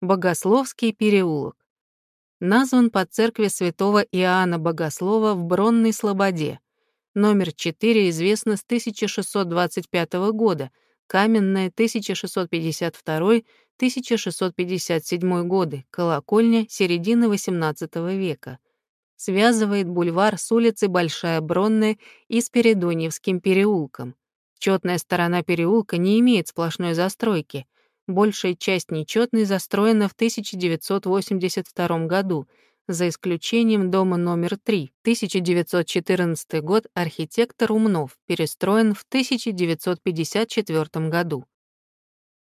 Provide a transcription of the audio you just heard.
Богословский переулок. Назван по церкви святого Иоанна Богослова в Бронной Слободе. Номер 4 известно с 1625 года, каменная 1652-1657 годы, колокольня середины XVIII века. Связывает бульвар с улицей Большая Бронная и с Передоньевским переулком. Четная сторона переулка не имеет сплошной застройки — Большая часть нечетной застроена в 1982 году, за исключением дома номер 3, 1914 год, архитектор Умнов, перестроен в 1954 году.